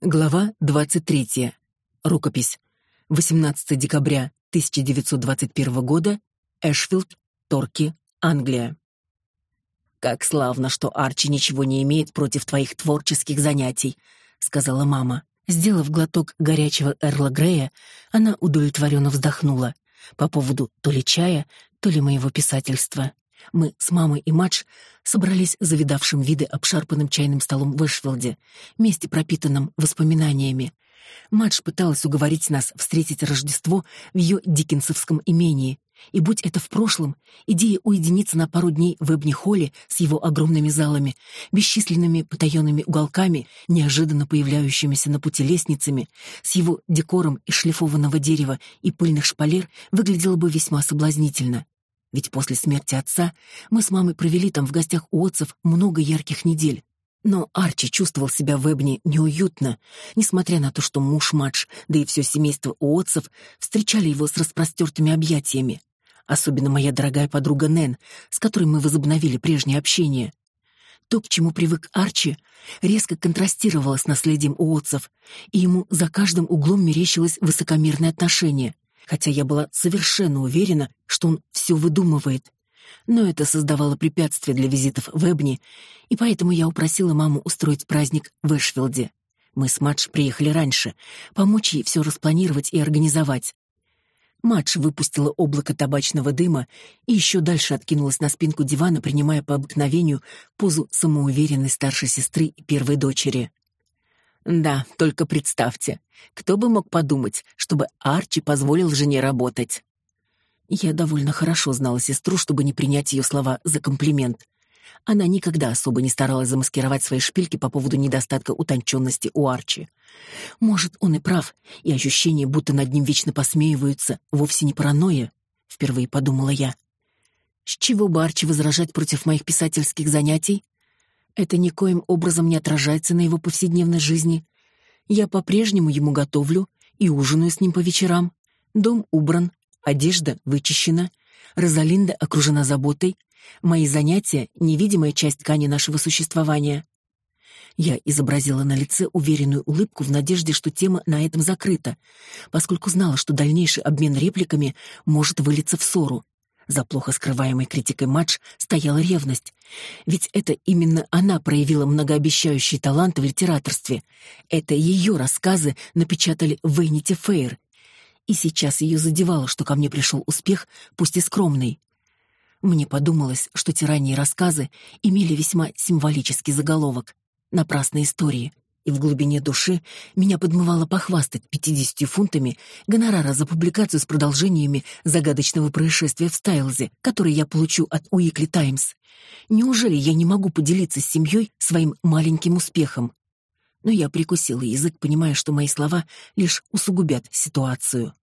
Глава 23. Рукопись. 18 декабря 1921 года. Эшфилд, Торки, Англия. Как славно, что Арчи ничего не имеет против твоих творческих занятий, сказала мама. Сделав глоток горячего Эрла Грея, она удовлетворенно вздохнула по поводу то ли чая, то ли моего писательства. Мы с мамой и Мадж собрались за видавшим виды обшарпанным чайным столом в Эшфилде, месте пропитанном воспоминаниями. Мадж пыталась уговорить нас встретить Рождество в ее диккенсовском имении, и будь это в прошлом, идея уединиться на пару дней в Эбни-Холле с его огромными залами, бесчисленными потаенными уголками, неожиданно появляющимися на пути лестницами, с его декором из шлифованного дерева и пыльных шпалер, выглядела бы весьма соблазнительно. Ведь после смерти отца мы с мамой провели там в гостях у отцев много ярких недель. Но Арчи чувствовал себя в Эбни неуютно, несмотря на то, что муж Мадж, да и все семейство Уотсов встречали его с распростертыми объятиями. Особенно моя дорогая подруга Нэн, с которой мы возобновили прежнее общение. То, к чему привык Арчи, резко контрастировало с наследием Уотсов, и ему за каждым углом мерещилось высокомерное отношение хотя я была совершенно уверена, что он все выдумывает. Но это создавало препятствия для визитов в Эбни, и поэтому я упросила маму устроить праздник в Эшфилде. Мы с Мадж приехали раньше, помочь ей все распланировать и организовать. Мадж выпустила облако табачного дыма и еще дальше откинулась на спинку дивана, принимая по обыкновению позу самоуверенной старшей сестры и первой дочери. Да, только представьте, кто бы мог подумать, чтобы Арчи позволил жене работать. Я довольно хорошо знала сестру, чтобы не принять ее слова за комплимент. Она никогда особо не старалась замаскировать свои шпильки по поводу недостатка утонченности у Арчи. Может, он и прав, и ощущение, будто над ним вечно посмеиваются, вовсе не паранойя, впервые подумала я. С чего бы Арчи возражать против моих писательских занятий? Это никоим образом не отражается на его повседневной жизни. Я по-прежнему ему готовлю и ужинаю с ним по вечерам. Дом убран, одежда вычищена, Розалинда окружена заботой. Мои занятия — невидимая часть ткани нашего существования. Я изобразила на лице уверенную улыбку в надежде, что тема на этом закрыта, поскольку знала, что дальнейший обмен репликами может вылиться в ссору. За плохо скрываемой критикой Мадж стояла ревность. Ведь это именно она проявила многообещающие таланты в литераторстве. Это ее рассказы напечатали в Вейнити Фейр. И сейчас ее задевало, что ко мне пришел успех, пусть и скромный. Мне подумалось, что те ранние рассказы имели весьма символический заголовок «Напрасные истории», и в глубине души меня подмывало похвастать 50 фунтами гонорара за публикацию с продолжениями загадочного происшествия в Стайлзе, который я получу от Уикли Таймс. Неужели я не могу поделиться с семьей своим маленьким успехом? Но я прикусила язык, понимая, что мои слова лишь усугубят ситуацию.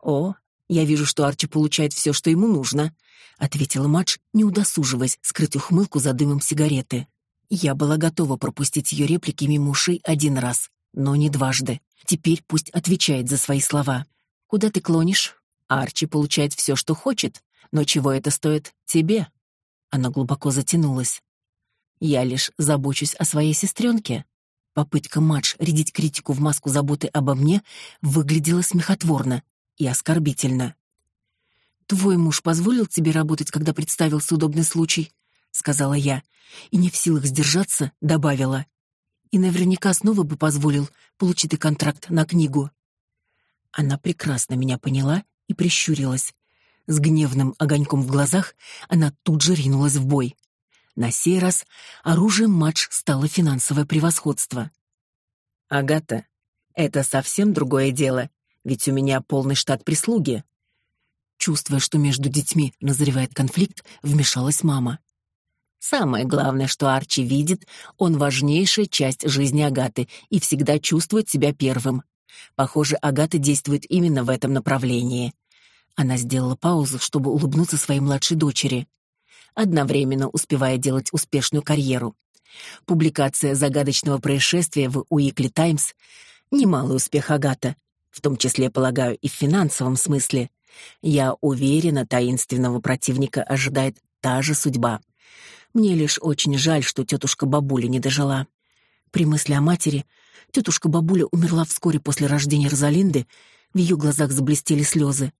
«О, я вижу, что Арчи получает все, что ему нужно», — ответила Мадж, не удосуживаясь скрыть ухмылку за дымом сигареты. Я была готова пропустить ее реплики мимо ушей один раз, но не дважды. Теперь пусть отвечает за свои слова. «Куда ты клонишь?» Арчи получает все, что хочет, но чего это стоит тебе? Она глубоко затянулась. Я лишь забочусь о своей сестренке. Попытка Мадж рядить критику в маску заботы обо мне выглядела смехотворно и оскорбительно. «Твой муж позволил тебе работать, когда представился удобный случай?» — сказала я, и не в силах сдержаться, добавила. И наверняка снова бы позволил получить и контракт на книгу. Она прекрасно меня поняла и прищурилась. С гневным огоньком в глазах она тут же ринулась в бой. На сей раз оружием матч стало финансовое превосходство. «Агата, это совсем другое дело, ведь у меня полный штат прислуги». Чувствуя, что между детьми назревает конфликт, вмешалась мама. Самое главное, что Арчи видит, он важнейшая часть жизни Агаты и всегда чувствует себя первым. Похоже, Агата действует именно в этом направлении. Она сделала паузу, чтобы улыбнуться своей младшей дочери, одновременно успевая делать успешную карьеру. Публикация загадочного происшествия в Уикли Таймс — немалый успех Агата, в том числе, полагаю, и в финансовом смысле. Я уверена, таинственного противника ожидает та же судьба. Мне лишь очень жаль, что тетушка бабуля не дожила. При мысли о матери тетушка бабуля умерла вскоре после рождения Розалинды, в ее глазах заблестели слезы.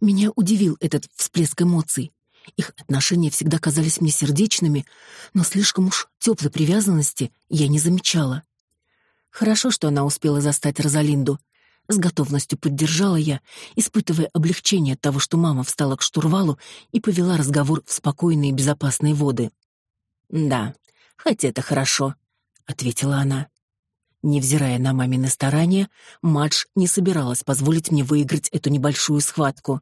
Меня удивил этот всплеск эмоций. Их отношения всегда казались мне сердечными, но слишком уж теплой привязанности я не замечала. Хорошо, что она успела застать Розалинду. С готовностью поддержала я, испытывая облегчение от того, что мама встала к штурвалу и повела разговор в спокойные и безопасные воды. «Да, хоть это хорошо», — ответила она. Невзирая на мамины старания, Мадж не собиралась позволить мне выиграть эту небольшую схватку.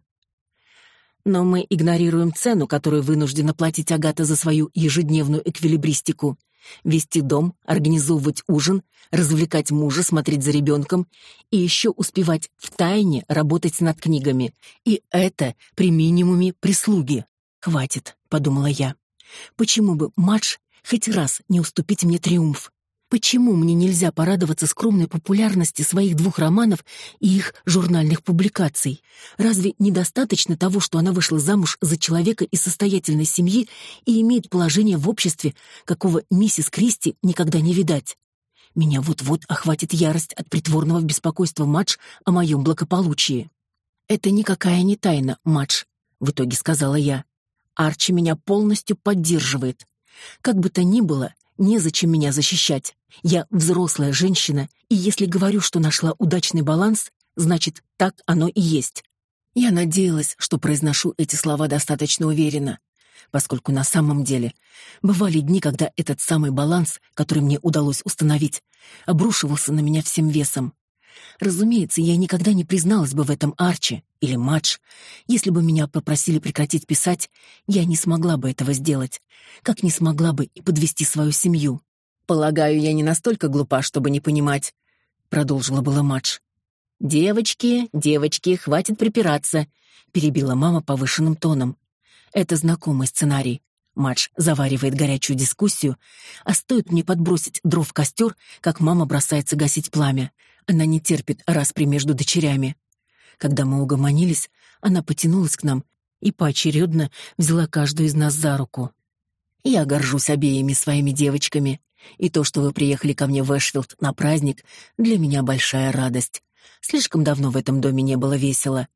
Но мы игнорируем цену, которую вынуждена платить Агата за свою ежедневную эквилибристику. Вести дом, организовывать ужин, развлекать мужа, смотреть за ребенком и еще успевать втайне работать над книгами. И это при минимуме прислуги. «Хватит», — подумала я. «Почему бы Мадж хоть раз не уступить мне триумф?» Почему мне нельзя порадоваться скромной популярности своих двух романов и их журнальных публикаций? Разве недостаточно того, что она вышла замуж за человека из состоятельной семьи и имеет положение в обществе, какого миссис Кристи никогда не видать? Меня вот-вот охватит ярость от притворного беспокойства Мадж о моем благополучии. «Это никакая не тайна, Мадж», — в итоге сказала я. «Арчи меня полностью поддерживает. Как бы то ни было, Незачем меня защищать. Я взрослая женщина, и если говорю, что нашла удачный баланс, значит, так оно и есть. Я надеялась, что произношу эти слова достаточно уверенно, поскольку на самом деле бывали дни, когда этот самый баланс, который мне удалось установить, обрушивался на меня всем весом. Разумеется, я никогда не призналась бы в этом Арчи или Мадж. Если бы меня попросили прекратить писать, я не смогла бы этого сделать, как не смогла бы и подвести свою семью. «Полагаю, я не настолько глупа, чтобы не понимать», — продолжила была Мадж. «Девочки, девочки, хватит припираться», — перебила мама повышенным тоном. «Это знакомый сценарий. Мадж заваривает горячую дискуссию, а стоит мне подбросить дров в костер, как мама бросается гасить пламя. Она не терпит распри между дочерями. Когда мы угомонились, она потянулась к нам и поочередно взяла каждую из нас за руку. «Я горжусь обеими своими девочками, и то, что вы приехали ко мне в Эшфилд на праздник, для меня большая радость. Слишком давно в этом доме не было весело».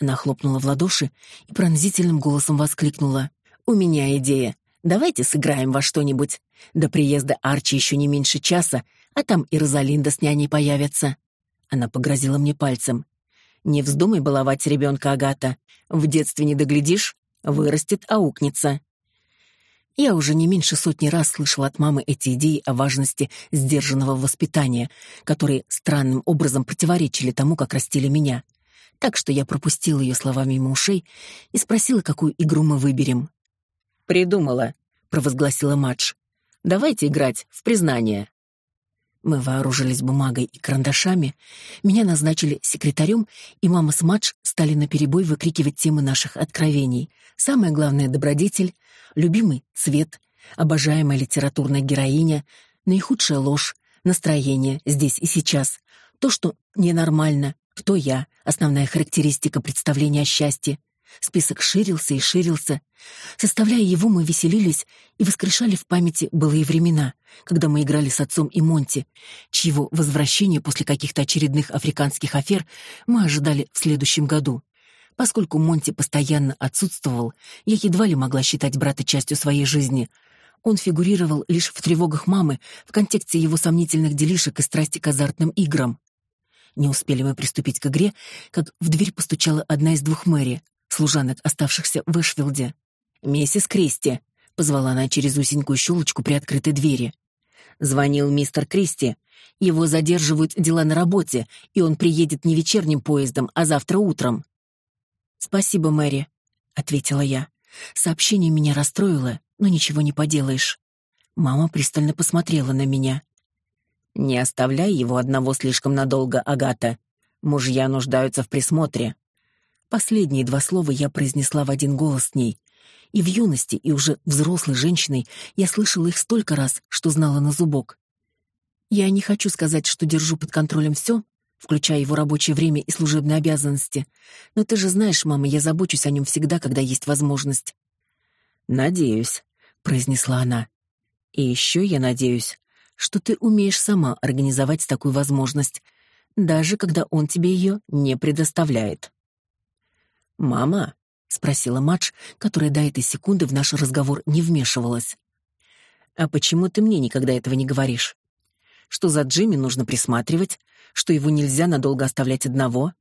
Она хлопнула в ладоши и пронзительным голосом воскликнула. «У меня идея. Давайте сыграем во что-нибудь. До приезда Арчи еще не меньше часа, а там и Розалинда с няней появятся». Она погрозила мне пальцем. «Не вздумай баловать ребенка, Агата. В детстве не доглядишь, вырастет, аукнется». Я уже не меньше сотни раз слышала от мамы эти идеи о важности сдержанного воспитания, которые странным образом противоречили тому, как растили меня. Так что я пропустила ее слова мимо ушей и спросила, какую игру мы выберем. «Придумала», — провозгласила Мадж. «Давайте играть в признание». Мы вооружились бумагой и карандашами, меня назначили секретарем, и мама с Мадж стали наперебой выкрикивать темы наших откровений. Самое главное — добродетель, любимый цвет, обожаемая литературная героиня, наихудшая ложь, настроение здесь и сейчас, то, что ненормально, кто я, основная характеристика представления о счастье, Список ширился и ширился. Составляя его, мы веселились и воскрешали в памяти былые времена, когда мы играли с отцом и Монти, чьего возвращения после каких-то очередных африканских афер мы ожидали в следующем году. Поскольку Монти постоянно отсутствовал, я едва ли могла считать брата частью своей жизни. Он фигурировал лишь в тревогах мамы в контексте его сомнительных делишек и страсти к азартным играм. Не успели мы приступить к игре, как в дверь постучала одна из двух Мэри служанок, оставшихся в Эшфилде. «Миссис Кристи», — позвала она через узенькую щелочку при открытой двери. Звонил мистер Кристи. Его задерживают дела на работе, и он приедет не вечерним поездом, а завтра утром. «Спасибо, Мэри», — ответила я. Сообщение меня расстроило, но ничего не поделаешь. Мама пристально посмотрела на меня. «Не оставляй его одного слишком надолго, Агата. Мужья нуждаются в присмотре. Последние два слова я произнесла в один голос с ней. И в юности, и уже взрослой женщиной я слышала их столько раз, что знала на зубок. Я не хочу сказать, что держу под контролем все, включая его рабочее время и служебные обязанности. Но ты же знаешь, мама, я забочусь о нем всегда, когда есть возможность. Надеюсь, произнесла она. И еще я надеюсь, что ты умеешь сама организовать такую возможность, даже когда он тебе ее не предоставляет. Мама, спросила Мадж, которая до этой секунды в наш разговор не вмешивалась. А почему ты мне никогда этого не говоришь? Что за Джимми нужно присматривать, что его нельзя надолго оставлять одного?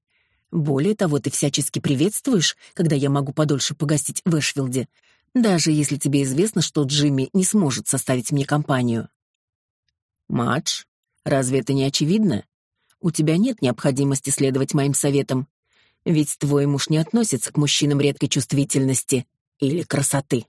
Более того, ты всячески приветствуешь, когда я могу подольше погостить в Эшфилде, даже если тебе известно, что Джимми не сможет составить мне компанию. Мадж, разве это не очевидно? У тебя нет необходимости следовать моим советам, ведь твой муж не относится к мужчинам редкой чувствительности или красоты.